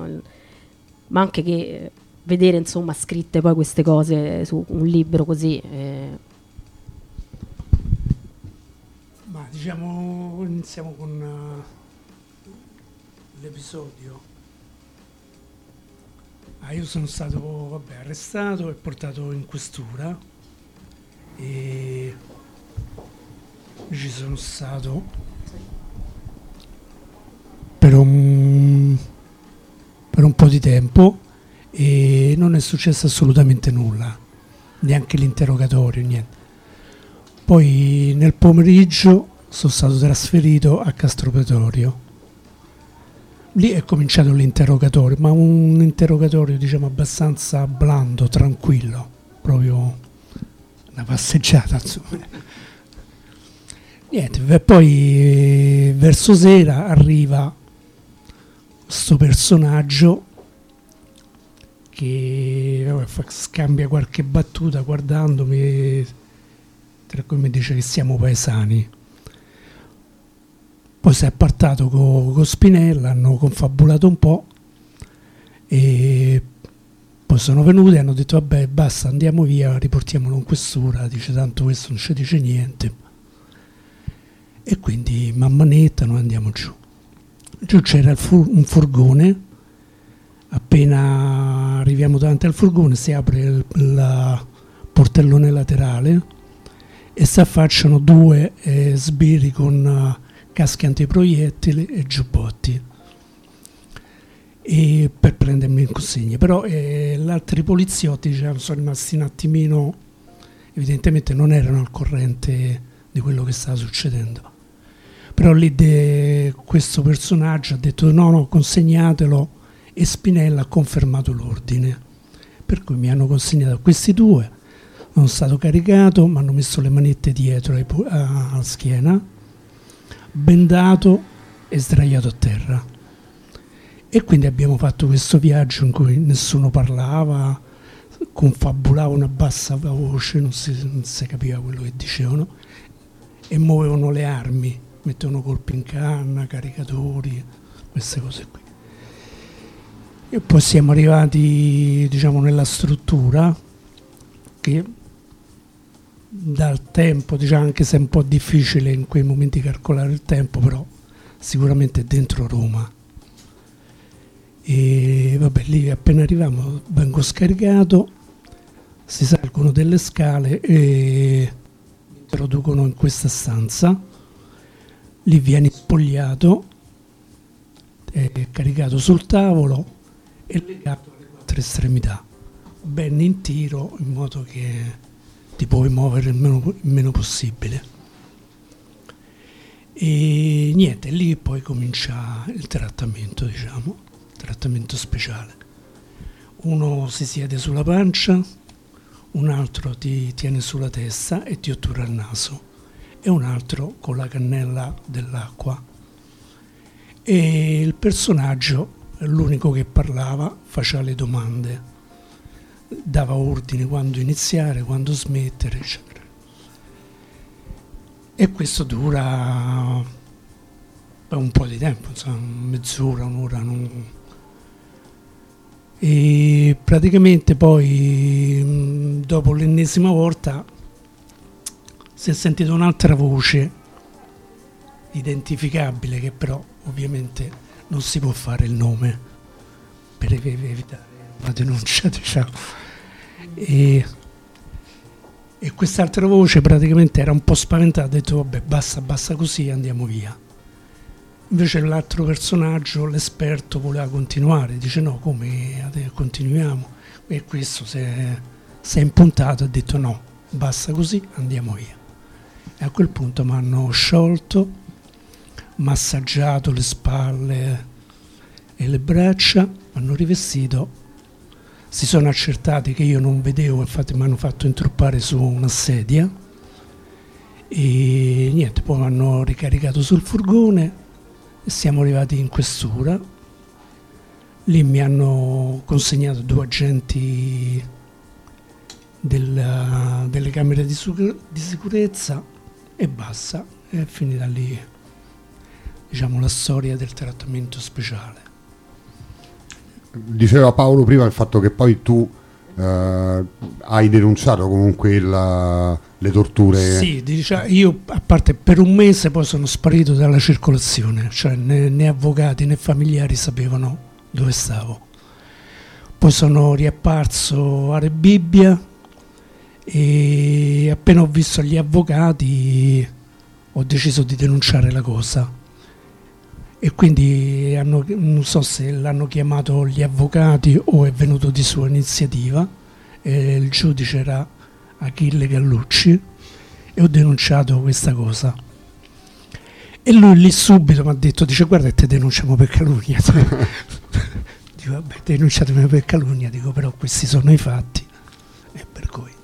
eh, ma anche che eh, vedere insomma scritte poi queste cose su un libro così. eh, Ma diciamo, iniziamo con eh, l'episodio. Ah, io sono stato vabbè, arrestato e portato in questura e ci sono stato per un, per un po' di tempo e non è successo assolutamente nulla, neanche l'interrogatorio, niente. Poi nel pomeriggio sono stato trasferito a Castro Pretorio. Lì è cominciato l'interrogatorio, ma un interrogatorio diciamo abbastanza blando, tranquillo, proprio una passeggiata insomma. Niente, poi eh, verso sera arriva questo personaggio che scambia qualche battuta guardandomi tra cui mi dice che siamo paesani. Poi si è appartato con Spinella, hanno confabulato un po' e poi sono venuti e hanno detto vabbè basta andiamo via, riportiamolo in questura, dice tanto questo non ci dice niente. E quindi man manetta noi andiamo giù. Giù c'era il un furgone, appena arriviamo davanti al furgone si apre il- la portellone laterale e si affacciano due eh, sbirri con eh, caschi antiproiettili e giubbotti e per prendermi in consegna. Però eh, gli altri poliziotti diciamo, sono rimasti un attimino, evidentemente non erano al corrente di quello che stava succedendo. Però lì de- questo personaggio ha detto no, no, consegnatelo e Spinella ha confermato l'ordine. Per cui mi hanno consegnato questi due, sono stato caricato, mi hanno messo le manette dietro a- alla schiena, bendato e sdraiato a terra. E quindi abbiamo fatto questo viaggio in cui nessuno parlava, confabulava una bassa voce, non si, non si capiva quello che dicevano, e muovevano le armi, mettevano colpi in canna, caricatori, queste cose qui. E poi siamo arrivati, diciamo, nella struttura che dal tempo, diciamo, anche se è un po' difficile in quei momenti calcolare il tempo, però sicuramente è dentro Roma. E vabbè, lì appena arriviamo vengo scaricato, si salgono delle scale e mi introducono in questa stanza, lì vieni spogliato, caricato sul tavolo e legato alle quattro estremità, ben in tiro in modo che ti puoi muovere il meno, il meno possibile. E niente, lì poi comincia il trattamento, diciamo, trattamento speciale. Uno si siede sulla pancia, un altro ti tiene sulla testa e ti ottura il naso e un altro con la cannella dell'acqua. E il personaggio, l'unico che parlava, faceva le domande, dava ordini quando iniziare, quando smettere, eccetera. E questo dura un po' di tempo, insomma, mezz'ora, un'ora. Non... E praticamente poi, dopo l'ennesima volta, si è sentita un'altra voce identificabile che però ovviamente non si può fare il nome per ev- evitare una denuncia, diciamo. E, e quest'altra voce praticamente era un po' spaventata, ha detto vabbè basta, basta così, andiamo via. Invece l'altro personaggio, l'esperto, voleva continuare, dice no, come continuiamo? E questo si è, si è impuntato ha detto no, basta così, andiamo via. E a quel punto mi hanno sciolto, massaggiato le spalle e le braccia, mi hanno rivestito, si sono accertati che io non vedevo, infatti mi hanno fatto intruppare su una sedia. E niente, poi mi hanno ricaricato sul furgone e siamo arrivati in questura. Lì mi hanno consegnato due agenti della- delle camere di, di sicurezza e basta, è finita lì diciamo, la storia del trattamento speciale. Diceva Paolo prima il fatto che poi tu eh, hai denunciato comunque il- le torture. Sì, dicia- io a parte per un mese poi sono sparito dalla circolazione, cioè né, né avvocati né familiari sapevano dove stavo. Poi sono riapparso a Rebibbia e appena ho visto gli avvocati ho deciso di denunciare la cosa. E quindi hanno- non so se l'hanno chiamato gli avvocati o è venuto di sua iniziativa. e il giudice era Achille Gallucci e ho denunciato questa cosa. E lui lì subito mi ha detto, dice guarda te denunciamo per calunnia. dico vabbè denunciatemi per calunnia, dico però questi sono i fatti. E per cui.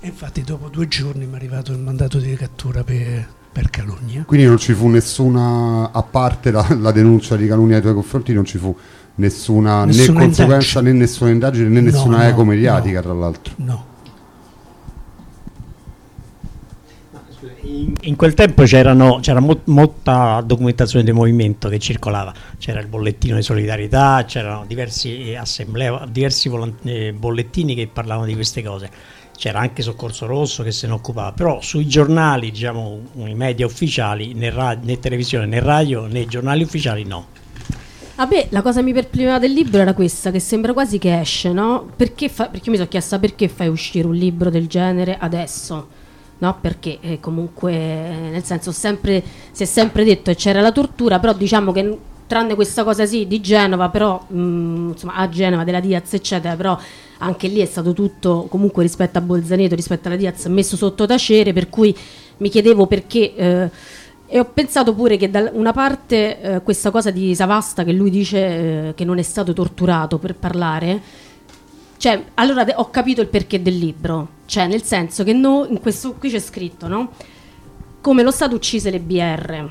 E infatti dopo due giorni mi è arrivato il mandato di cattura per, per calunnia. Quindi non ci fu nessuna, a parte la, la denuncia di calunnia nei tuoi confronti, non ci fu nessuna, Nessuna né conseguenza né nessuna indagine né No, nessuna no, eco mediatica, tra l'altro. No. In, in quel tempo c'erano- c'era mo- molta documentazione del movimento che circolava, c'era il bollettino di solidarietà, c'erano diversi, eh, assemblee, diversi eh, bollettini che parlavano di queste cose, c'era anche Soccorso Rosso che se ne occupava, però sui giornali, diciamo, i media ufficiali, né, ra- né televisione né radio né giornali ufficiali no. A me la cosa mi perplessava del libro era questa, che sembra quasi che esce, no? Perché, fa- perché mi sono chiesta perché fai uscire un libro del genere adesso? No, perché eh, comunque, nel senso, sempre, si è sempre detto che c'era la tortura, però diciamo che tranne questa cosa sì di Genova, però mh, insomma a Genova della Diaz eccetera, però anche lì è stato tutto comunque rispetto a Bolzaneto, rispetto alla Diaz messo sotto tacere, per cui mi chiedevo perché eh, e ho pensato pure che da una parte eh, questa cosa di Savasta che lui dice eh, che non è stato torturato per parlare, cioè allora ho capito il perché del libro, cioè nel senso che no, in questo qui c'è scritto, no? Come lo Stato uccise le BR,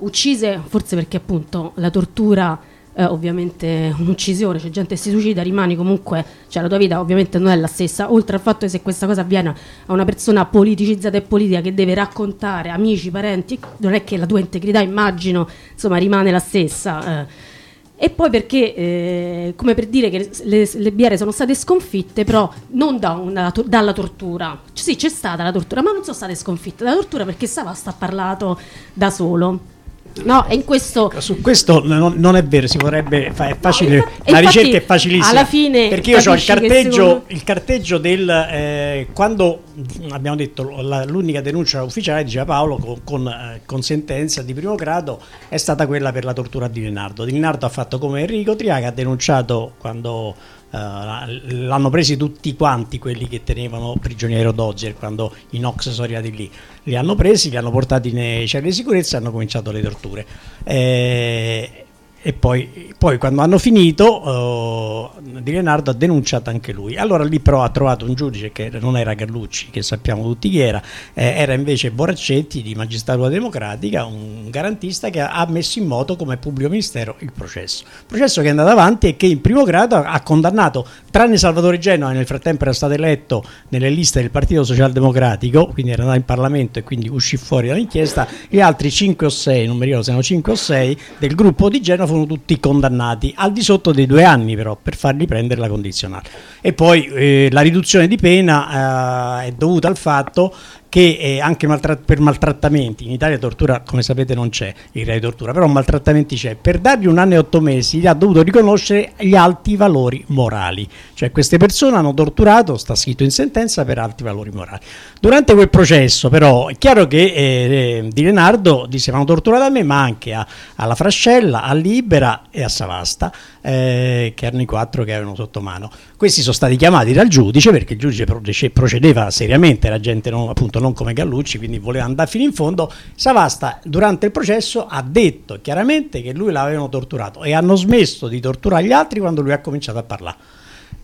uccise forse perché appunto la tortura eh, ovviamente un'uccisione, c'è gente che si suicida, rimani comunque, cioè la tua vita ovviamente non è la stessa, oltre al fatto che se questa cosa avviene a una persona politicizzata e politica che deve raccontare amici, parenti, non è che la tua integrità immagino, insomma, rimane la stessa. eh. E poi perché, eh, come per dire che le, le BR sono state sconfitte, però non da una dalla tortura. C- sì, c'è stata la tortura, ma non sono state sconfitte dalla tortura perché Savasta ha parlato da solo. No, in questo Su questo non, non è vero, si potrebbe è facile, la infatti, ricerca è facilissima. alla fine perché io ho il carteggio, secondo- il carteggio del eh, quando abbiamo detto la- l'unica denuncia ufficiale, diceva Paolo, con, con, eh, con sentenza di primo grado è stata quella per la tortura di Leonardo. Di Leonardo ha fatto come Enrico Triaga, ha denunciato quando l'hanno presi tutti quanti quelli che tenevano prigioniero Dozier quando i Nox sono arrivati lì. Li hanno presi, li hanno portati nei celli di sicurezza e hanno cominciato le torture. Eh, e poi, poi quando hanno finito eh, Di Leonardo ha denunciato anche lui. Allora lì però ha trovato un giudice che non era Carlucci che sappiamo tutti chi era eh, era invece Boraccetti di Magistratura Democratica un garantista che ha messo in moto come pubblico ministero il processo. Processo che è andato avanti e che in primo grado ha condannato tranne Salvatore Genova nel frattempo era stato eletto nelle liste del Partito Socialdemocratico quindi era andato in Parlamento e quindi uscì fuori dall'inchiesta gli altri 5 o 6 non mi ricordo se erano 5 o 6 del gruppo di Genova furono tutti condannati al di sotto dei due anni però per fargli prendere la condizionale e poi eh, la riduzione di pena eh, è dovuta al fatto che eh, anche maltra- per maltrattamenti in Italia tortura come sapete non c'è il reato di tortura però maltrattamenti c'è. Per dargli un anno e otto mesi gli ha dovuto riconoscere gli alti valori morali. Cioè queste persone hanno torturato sta scritto in sentenza per alti valori morali. Durante quel processo però è chiaro che eh, eh, Di Leonardo disse hanno torturato a me ma anche a- alla Frascella a Libera e a Savasta eh, che erano i quattro che avevano sotto mano. Questi sono stati chiamati dal giudice perché il giudice proce- procedeva seriamente era gente non, appunto non come Gallucci quindi voleva andare fino in fondo. Savasta durante il processo ha detto chiaramente che lui l'avevano torturato e hanno smesso di torturare gli altri quando lui ha cominciato a parlare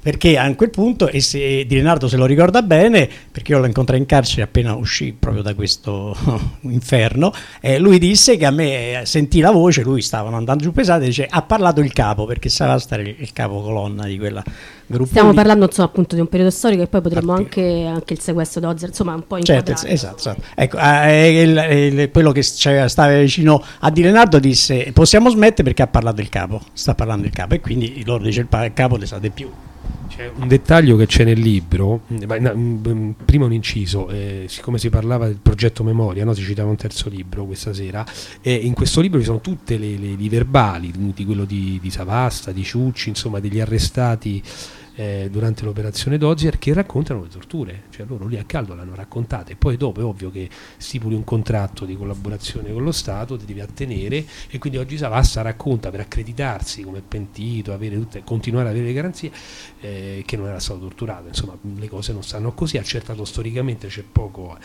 perché a quel punto, e se Di Leonardo se lo ricorda bene, perché io lo incontrai in carcere appena uscì proprio da questo inferno, eh, lui disse che a me eh, sentì la voce, lui stavano andando giù pesante, dice ha parlato il capo, perché Savasta era il, capo colonna di quella gruppo Stiamo lì. parlando insomma, appunto di un periodo storico e poi potremmo anche, anche il sequestro d'Ozer, insomma un po' Certo, inquadrare. esatto, esatto. Ecco, eh, il- il- quello che c'era- stava vicino a Di Leonardo disse possiamo smettere perché ha parlato il capo, sta parlando il capo e quindi loro dice il capo ne sa di più. C'è un dettaglio che c'è nel libro, mm, ma, no, mm, prima un inciso, eh, siccome si parlava del progetto Memoria, no? si citava un terzo libro questa sera, e in questo libro ci sono tutti i verbali, di quello di, di Savasta, di Ciucci, insomma degli arrestati eh, durante l'operazione Dozier che raccontano le torture, cioè loro lì a caldo l'hanno raccontate e poi dopo è ovvio che stipuli un contratto di collaborazione con lo Stato, ti devi attenere e quindi oggi Savassa racconta per accreditarsi come pentito, tutte, continuare ad avere le garanzie eh, che non era stato torturato, insomma le cose non stanno così, accertato storicamente c'è poco.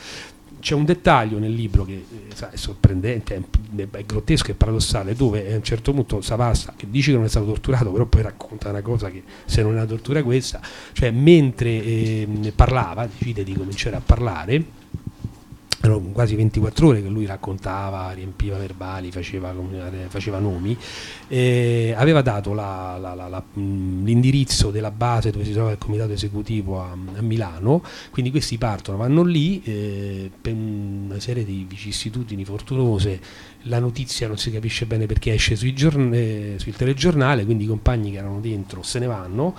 C'è un dettaglio nel libro che eh, è sorprendente, è, è grottesco e paradossale, dove a un certo punto Savassa, che dice che non è stato torturato, però poi racconta una cosa che se non è una tortura questa, cioè mentre ehm, parlava, decide di cominciare a parlare, erano quasi 24 ore che lui raccontava, riempiva verbali, faceva, faceva nomi, eh, aveva dato la- la- la- l'indirizzo della base dove si trova il comitato esecutivo a, a Milano, quindi questi partono, vanno lì eh, per una serie di vicissitudini fortunose, la notizia non si capisce bene perché esce sui giorn- eh, sul telegiornale, quindi i compagni che erano dentro se ne vanno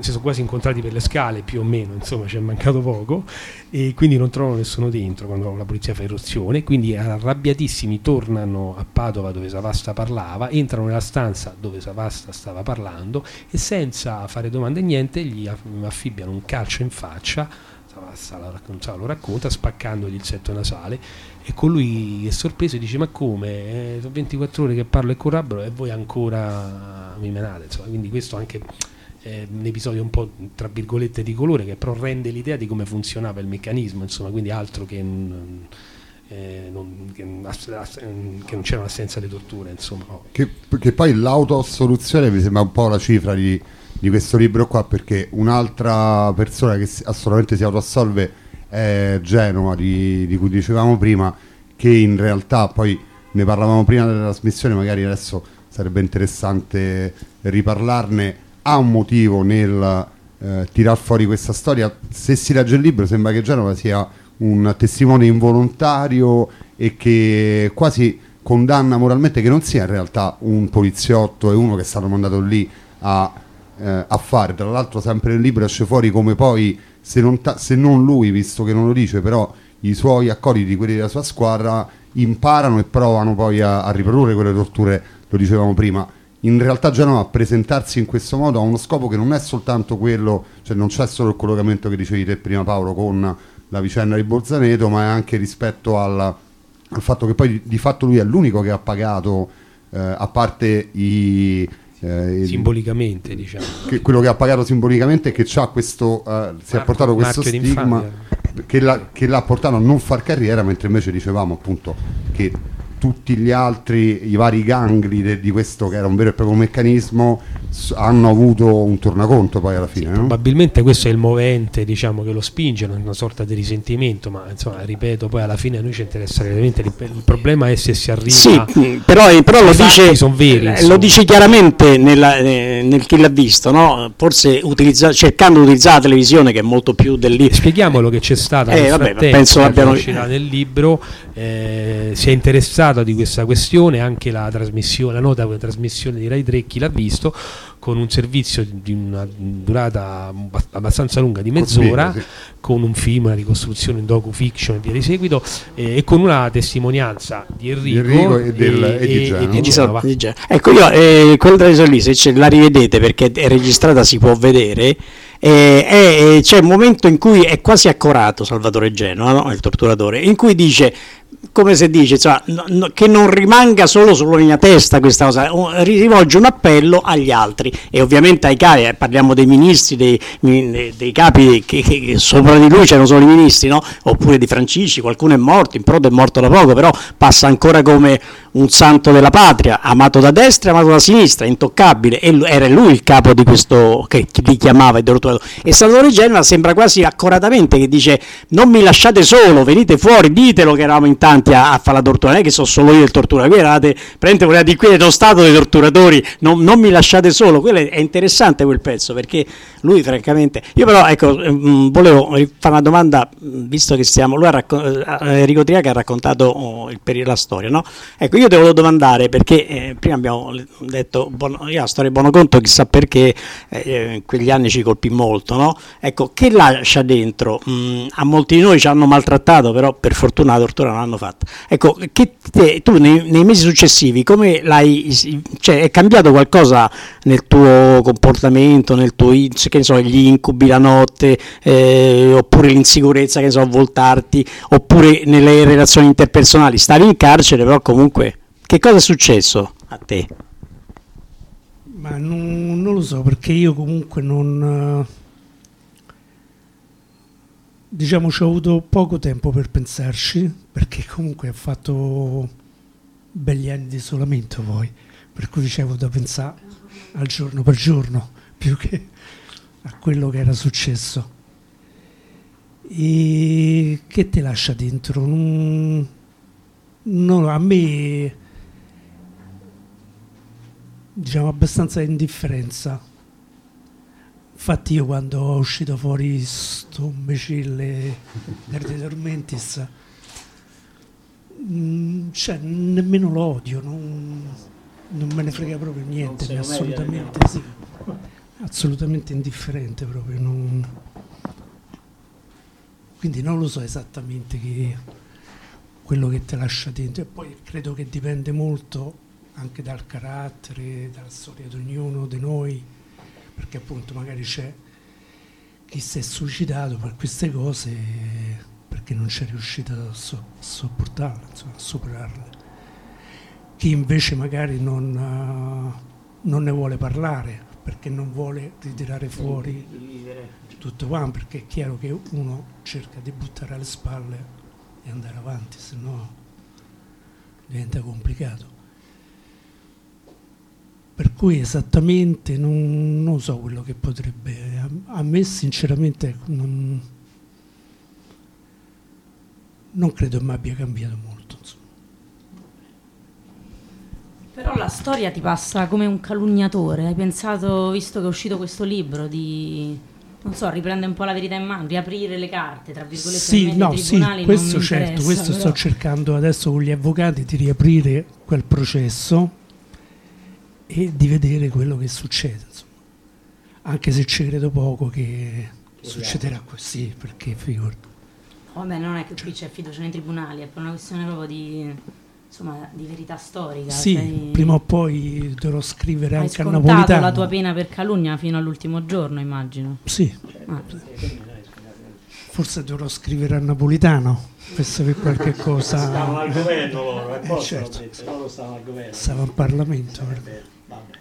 si sono quasi incontrati per le scale più o meno, insomma ci è mancato poco e quindi non trovano nessuno dentro quando la polizia fa irruzione, quindi arrabbiatissimi tornano a Padova dove Savasta parlava, entrano nella stanza dove Savasta stava parlando e senza fare domande e niente gli aff- affibbiano un calcio in faccia, Savasta la racconta, lo racconta spaccandogli il setto nasale e con lui è sorpreso e dice ma come, Eh, sono 24 ore che parlo e corrobboro e voi ancora mi menate, insomma, quindi questo anche è un episodio un po' tra virgolette di colore che però rende l'idea di come funzionava il meccanismo, insomma, quindi altro che, non- eh, non, che, che non c'era un'assenza di torture, insomma. Che, che poi l'autosoluzione mi sembra un po' la cifra di, di questo libro qua perché un'altra persona che assolutamente si autoassolve è Genova di, di cui dicevamo prima che in realtà poi ne parlavamo prima della trasmissione magari adesso sarebbe interessante riparlarne. Ha un motivo nel eh, tirar fuori questa storia. Se si legge il libro sembra che Genova sia un testimone involontario e che quasi condanna moralmente che non sia in realtà un poliziotto e uno che è stato mandato lì a, eh, a fare. Tra l'altro sempre nel libro esce fuori come poi, se non, ta- se non lui, visto che non lo dice, però i suoi accoliti, quelli della sua squadra, imparano e provano poi a, a riprodurre quelle torture, lo dicevamo prima. In realtà Genova presentarsi in questo modo ha uno scopo che non è soltanto quello, cioè non c'è solo il collocamento che dicevi te prima Paolo con la vicenda di Bolzaneto, ma è anche rispetto al, al fatto che poi di, di fatto lui è l'unico che ha pagato, eh, a parte i... eh, Simbolicamente, diciamo. che quello che ha pagato simbolicamente è che c'ha questo, eh, si è Marco- portato questo stigma che, l'ha- che l'ha portato a non far carriera, mentre invece dicevamo appunto che tutti gli altri, i vari gangli de- di questo che era un vero e proprio meccanismo, hanno avuto un tornaconto poi alla fine. no? Probabilmente questo è il movente diciamo, che lo spinge, una sorta di risentimento, ma insomma, ripeto, poi alla fine a noi ci interessa veramente il, problema è se si arriva Sì, però, però se lo, dice, sono veri, eh, lo dice chiaramente nella- eh, nel chi l'ha visto, no? forse utilizza- cercando di utilizzare la televisione che è molto più del libro. Spieghiamolo che c'è stata Eh, nel vabbè, frattempo, penso che l'abbiano- uscirà nel libro, eh, si è interessato di questa questione, anche la trasmissione, la nota la trasmissione di Rai 3, chi l'ha visto, con un servizio di una durata abba- abbastanza lunga di mezz'ora, sì. con un film, una ricostruzione, un docu-fiction e via di seguito, eh, e con una testimonianza di Enrico, Enrico e del- e di Genova. e di E di Genova. Sal- di Genova. Ecco, io eh, quella lì, se ce la rivedete perché è registrata, si può vedere. eh, è- c'è un momento in cui è quasi accorato Salvatore Genova, no? il torturatore, in cui dice. Come se dice, insomma, no- che non rimanga solo sulla mia testa questa cosa, rivolge un appello agli altri e ovviamente ai capi, eh, parliamo dei ministri, dei, dei capi che, che- sopra di lui c'erano solo i ministri, no? oppure di Francisci, qualcuno è morto, in Prodo è morto da poco, però passa ancora come un santo della patria, amato da destra e amato da sinistra, intoccabile, e era lui il capo di questo che li chiamava il torturatore. E Salvatore Genova sembra quasi accoratamente che dice non mi lasciate solo, venite fuori, ditelo che eravamo in tanti a, a fare la tortura, non è che sono solo io il torturatore, qui eravate, prendete volete di qui è lo stato dei torturatori, non, non mi lasciate solo, quello è, interessante quel pezzo perché lui francamente, io però ecco, ehm, volevo fare una domanda, mh, visto che stiamo, lui ha racco- eh, Enrico Triaca ha raccontato oh, il periodo, la storia, no? Ecco, io te volevo domandare perché eh, prima abbiamo detto, Bono- io la storia di Bonoconto chissà perché eh, in quegli anni ci colpì molto, no? Ecco, che lascia dentro? Mm, a molti di noi ci hanno maltrattato, però per fortuna la tortura non l'hanno fatta. Ecco, te- tu nei, nei mesi successivi come l'hai, cioè è cambiato qualcosa nel tuo comportamento, nel tuo, che ne so, gli incubi la notte, eh, oppure l'insicurezza, che so, a voltarti, oppure nelle relazioni interpersonali? Stavi in carcere, però comunque, che cosa è successo a te? Ma non, non lo so perché io comunque non... eh, Diciamo ci ho avuto poco tempo per pensarci perché comunque ho fatto belli anni di isolamento poi, per cui c'avevo da pensare al giorno per giorno più che a quello che era successo. E che ti lascia dentro? Non- no, a me diciamo abbastanza indifferenza. Infatti io quando ho uscito fuori sto imbecille del De Mm, cioè nemmeno l'odio, non, non me ne frega proprio niente, assolutamente sì. assolutamente indifferente proprio. non- Quindi non lo so esattamente che quello che ti lascia dentro. E poi credo che dipende molto anche dal carattere, dalla storia di ognuno di noi, perché appunto magari c'è chi si è suicidato per queste cose perché non c'è riuscito a, so- a sopportarle, insomma, a superarle. Chi invece magari non, eh, non ne vuole parlare perché non vuole ritirare fuori tutto quanto, perché è chiaro che uno cerca di buttare alle spalle e andare avanti, se no diventa complicato. Per cui esattamente non, non so quello che potrebbe. A, a me sinceramente non, non credo mi abbia cambiato molto. insomma. Però la storia ti passa come un calunniatore. Hai pensato, visto che è uscito questo libro, di non so, riprendere un po' la verità in mano, riaprire le carte, tra virgolette, Sì, no, sì, questo certo, questo però- sto cercando adesso con gli avvocati di riaprire quel processo e di vedere quello che succede, insomma. Anche se ci credo poco che succederà così, perché figurati. Vabbè, non è che qui c'è fiducia nei tribunali, è per una questione proprio di, insomma, di verità storica. Sì, sei- prima o poi dovrò scrivere Hai anche a scontato Napolitano. la tua pena per calunnia fino all'ultimo giorno, immagino. Sì. Ah. Forse dovrò scrivere a Napolitano per sapere qualche cosa. Stavano al governo loro, Eh, e poi certo. loro stavano al governo. Stava al Parlamento.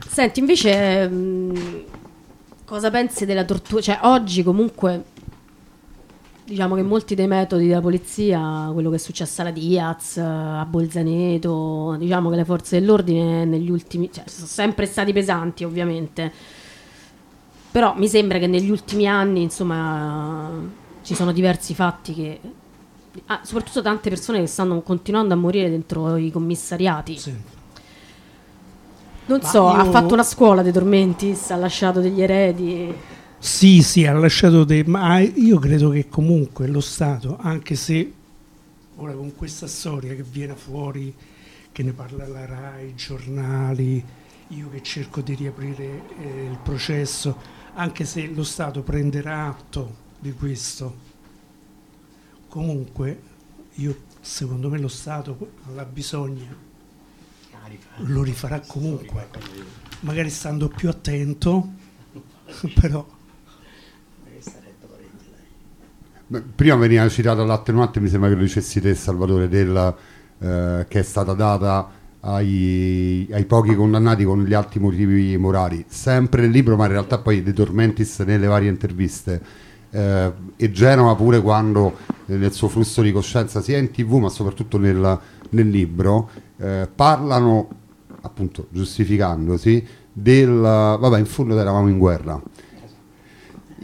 Senti, invece, mh, cosa pensi della tortura? Cioè, oggi comunque, diciamo che molti dei metodi della polizia, quello che è successo alla Diaz, a Bolzaneto, diciamo che le forze dell'ordine negli ultimi, cioè, sono sempre stati pesanti, ovviamente. Però mi sembra che negli ultimi anni, insomma, ci sono diversi fatti che... ah, soprattutto tante persone che stanno continuando a morire dentro i commissariati. Non Ma so, ha io- fatto una scuola dei Tormentis, ha lasciato degli eredi. Sì, sì, ha lasciato dei... Ma io credo che comunque lo Stato, anche se ora con questa storia che viene fuori, che ne parla la RAI, i giornali, io che cerco di riaprire eh, il processo, anche se lo Stato prenderà atto di questo, comunque io, secondo me lo Stato alla bisogna lo rifarà comunque, magari stando più attento, però... Prima veniva citato l'attenuante, mi sembra che lo dicessi te, Salvatore, del, eh, che è stata data ai, ai pochi condannati con gli alti motivi morali. Sempre nel libro, ma in realtà poi De Tormentis nelle varie interviste. eh, e Genova pure quando eh, nel suo flusso di coscienza, sia in tv ma soprattutto nel, nel libro, eh, parlano, appunto giustificandosi, del... vabbè, in fondo eravamo in guerra.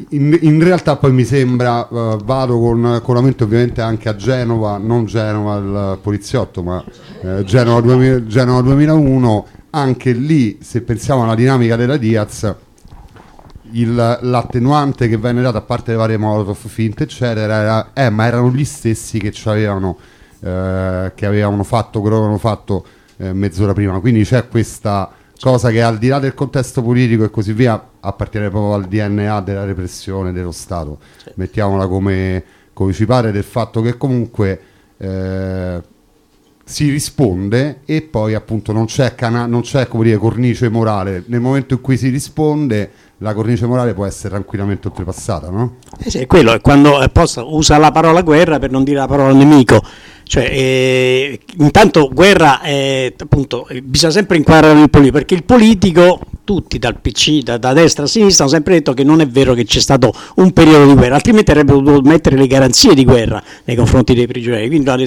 In, in realtà poi mi sembra, eh, vado con, con la mente ovviamente anche a Genova, non Genova il poliziotto, ma eh, Genova, 2000 Genova 2001, anche lì se pensiamo alla dinamica della Diaz, il- l'attenuante che venne data a parte le varie Molotov finte eccetera, era, eh, ma erano gli stessi che, avevano, eh, che avevano fatto quello che avevano fatto eh, mezz'ora prima, quindi c'è questa cosa che al di là del contesto politico e così via appartiene proprio al DNA della repressione dello Stato. Mettiamola come, come ci pare del fatto che comunque eh, si risponde e poi appunto non c'è, cana- non c'è come dire, cornice morale nel momento in cui si risponde la cornice morale può essere tranquillamente oltrepassata no? Eh sì, quello, è quando eh, possa- usa la parola guerra per non dire la parola nemico. Cioè, eh, intanto guerra, è, appunto, eh, bisogna sempre inquadrare il politico, perché il politico, tutti dal PC, da, da destra a sinistra, hanno sempre detto che non è vero che c'è stato un periodo di guerra, altrimenti avrebbero dovuto mettere le garanzie di guerra nei confronti dei prigionieri. Quindi hanno detto